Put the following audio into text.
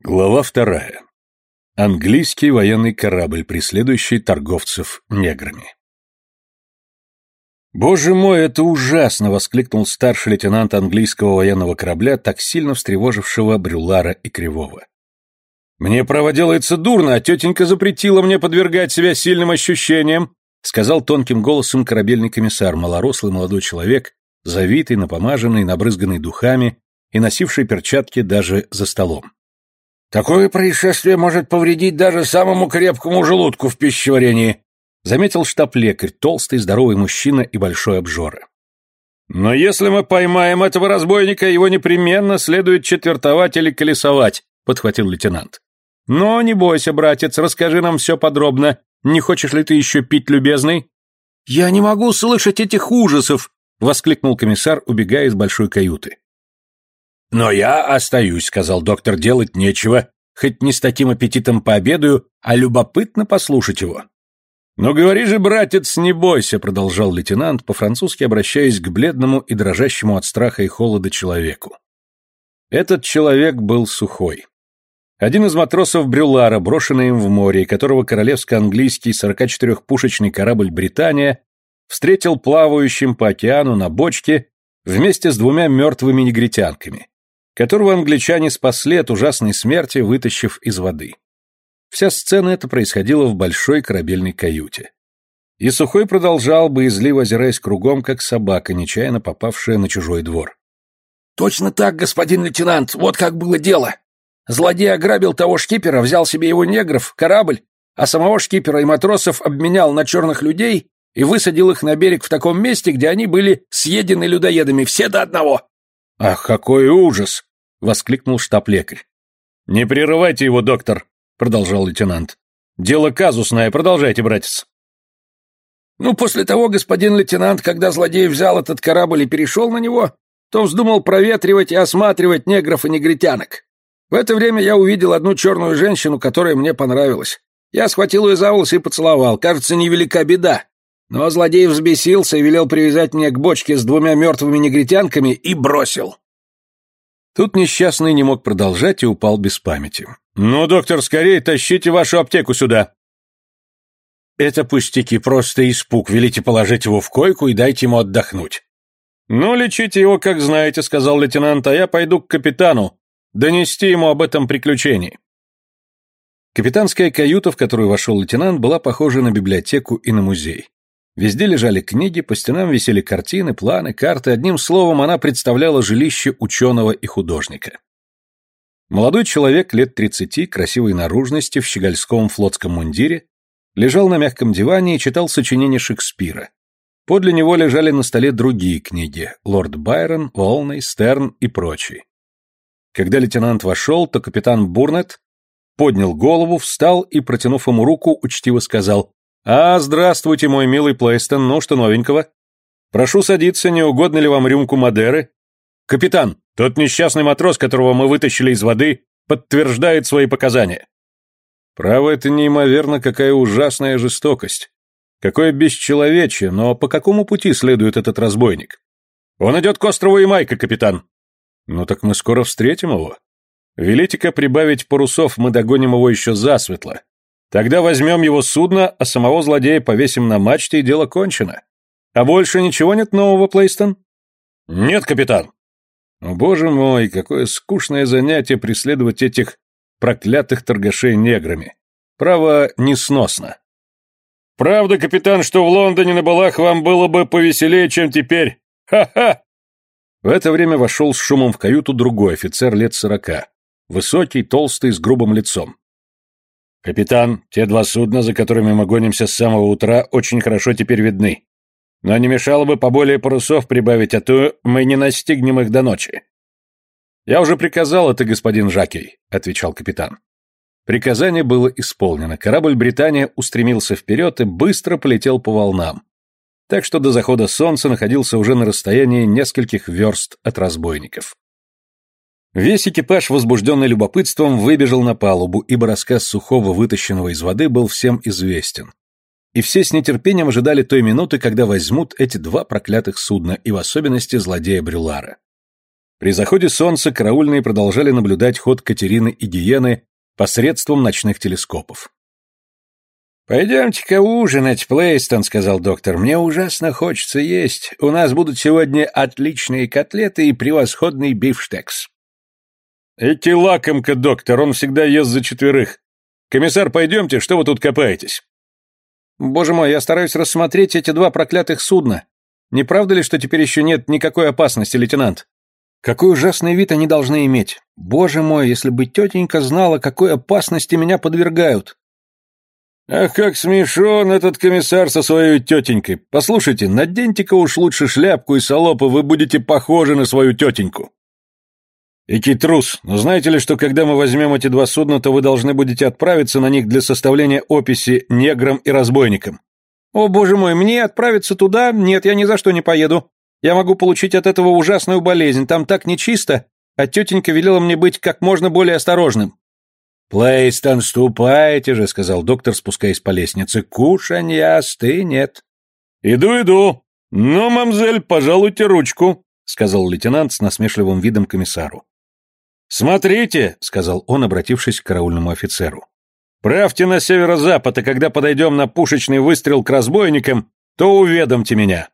Глава вторая. Английский военный корабль, преследующий торговцев неграми. «Боже мой, это ужасно!» — воскликнул старший лейтенант английского военного корабля, так сильно встревожившего Брюлара и Кривого. «Мне право делается дурно, а тетенька запретила мне подвергать себя сильным ощущениям», — сказал тонким голосом корабельный комиссар, малорослый молодой человек, завитый, напомаженный, набрызганный духами и носивший перчатки даже за столом. Такое происшествие может повредить даже самому крепкому желудку в пищеварении, заметил штаб-лекарь, толстый, здоровый мужчина и большой обжора. Но если мы поймаем этого разбойника, его непременно следует четвертовать или колесовать, подхватил лейтенант. Но не бойся, братец, расскажи нам все подробно. Не хочешь ли ты еще пить, любезный? Я не могу слышать этих ужасов, воскликнул комиссар, убегая из большой каюты. «Но я остаюсь», — сказал доктор, — «делать нечего. Хоть не с таким аппетитом пообедаю, а любопытно послушать его». «Ну говори же, братец, не бойся», — продолжал лейтенант, по-французски обращаясь к бледному и дрожащему от страха и холода человеку. Этот человек был сухой. Один из матросов Брюлара, брошенный им в море, которого королевско-английский 44-пушечный корабль «Британия» встретил плавающим по океану на бочке вместе с двумя мертвыми негритянками которого англичане спасли от ужасной смерти, вытащив из воды. Вся сцена эта происходила в большой корабельной каюте. И Сухой продолжал, боязливо озираясь кругом, как собака, нечаянно попавшая на чужой двор. «Точно так, господин лейтенант, вот как было дело. Злодей ограбил того шкипера, взял себе его негров, корабль, а самого шкипера и матросов обменял на черных людей и высадил их на берег в таком месте, где они были съедены людоедами, все до одного». «Ах, какой ужас!» — воскликнул штаб-лекарь. «Не прерывайте его, доктор», — продолжал лейтенант. «Дело казусное, продолжайте, братец». «Ну, после того, господин лейтенант, когда злодей взял этот корабль и перешел на него, то вздумал проветривать и осматривать негров и негритянок. В это время я увидел одну черную женщину, которая мне понравилась. Я схватил ее за волосы и поцеловал. Кажется, невелика беда. Но злодей взбесился и велел привязать меня к бочке с двумя мертвыми негритянками и бросил. Тут несчастный не мог продолжать и упал без памяти. «Ну, доктор, скорее тащите вашу аптеку сюда!» «Это пустяки, просто испуг. Велите положить его в койку и дайте ему отдохнуть». «Ну, лечите его, как знаете», — сказал лейтенант, «а я пойду к капитану, донести ему об этом приключении». Капитанская каюта, в которую вошел лейтенант, была похожа на библиотеку и на музей. Везде лежали книги, по стенам висели картины, планы, карты, одним словом, она представляла жилище ученого и художника. Молодой человек лет тридцати, красивой наружности, в щегольском флотском мундире, лежал на мягком диване и читал сочинения Шекспира. Подле него лежали на столе другие книги – Лорд Байрон, Уолней, Стерн и прочие. Когда лейтенант вошел, то капитан Бурнет поднял голову, встал и, протянув ему руку, учтиво сказал «А, здравствуйте, мой милый Плейстон, ну что новенького? Прошу садиться, не угодно ли вам рюмку Мадеры? Капитан, тот несчастный матрос, которого мы вытащили из воды, подтверждает свои показания». Право, это неимоверно, какая ужасная жестокость. Какое бесчеловечие, но по какому пути следует этот разбойник? Он идет к острову Ямайка, капитан. Ну так мы скоро встретим его. Велите-ка прибавить парусов, мы догоним его еще засветло. Тогда возьмем его судно, а самого злодея повесим на мачте, и дело кончено. А больше ничего нет нового, Плейстон? Нет, капитан. О, боже мой, какое скучное занятие преследовать этих проклятых торгашей неграми. Право, несносно. Правда, капитан, что в Лондоне на балах вам было бы повеселее, чем теперь? Ха-ха! В это время вошел с шумом в каюту другой офицер лет сорока. Высокий, толстый, с грубым лицом. «Капитан, те два судна, за которыми мы гонимся с самого утра, очень хорошо теперь видны. Но не мешало бы поболее парусов прибавить, а то мы не настигнем их до ночи». «Я уже приказал это, господин Жакей», — отвечал капитан. Приказание было исполнено. Корабль «Британия» устремился вперед и быстро полетел по волнам. Так что до захода солнца находился уже на расстоянии нескольких верст от разбойников. Весь экипаж, возбужденный любопытством, выбежал на палубу, ибо рассказ Сухого, вытащенного из воды, был всем известен. И все с нетерпением ожидали той минуты, когда возьмут эти два проклятых судна, и в особенности злодея Брюлара. При заходе солнца караульные продолжали наблюдать ход Катерины и Гиены посредством ночных телескопов. «Пойдемте-ка ужинать, Плейстон», — сказал доктор. «Мне ужасно хочется есть. У нас будут сегодня отличные котлеты и превосходный бифштекс». «Эти лакомка, доктор, он всегда ест за четверых. Комиссар, пойдемте, что вы тут копаетесь?» «Боже мой, я стараюсь рассмотреть эти два проклятых судна. Не правда ли, что теперь еще нет никакой опасности, лейтенант? Какой ужасный вид они должны иметь. Боже мой, если бы тетенька знала, какой опасности меня подвергают». «Ах, как смешон этот комиссар со своей тетенькой! Послушайте, наденьте-ка уж лучше шляпку и салопы, вы будете похожи на свою тетеньку!» «Ики трус, но знаете ли, что когда мы возьмем эти два судна, то вы должны будете отправиться на них для составления описи неграм и разбойникам?» «О, боже мой, мне отправиться туда? Нет, я ни за что не поеду. Я могу получить от этого ужасную болезнь, там так нечисто, а тетенька велела мне быть как можно более осторожным». «Плейстон, ступайте же», — сказал доктор, спускаясь по лестнице. «Кушанья остынет». «Иду, иду. Ну, мамзель, пожалуйте ручку», — сказал лейтенант с насмешливым видом комиссару. «Смотрите», — сказал он, обратившись к караульному офицеру. «Правьте на северо-запад, и когда подойдем на пушечный выстрел к разбойникам, то уведомьте меня».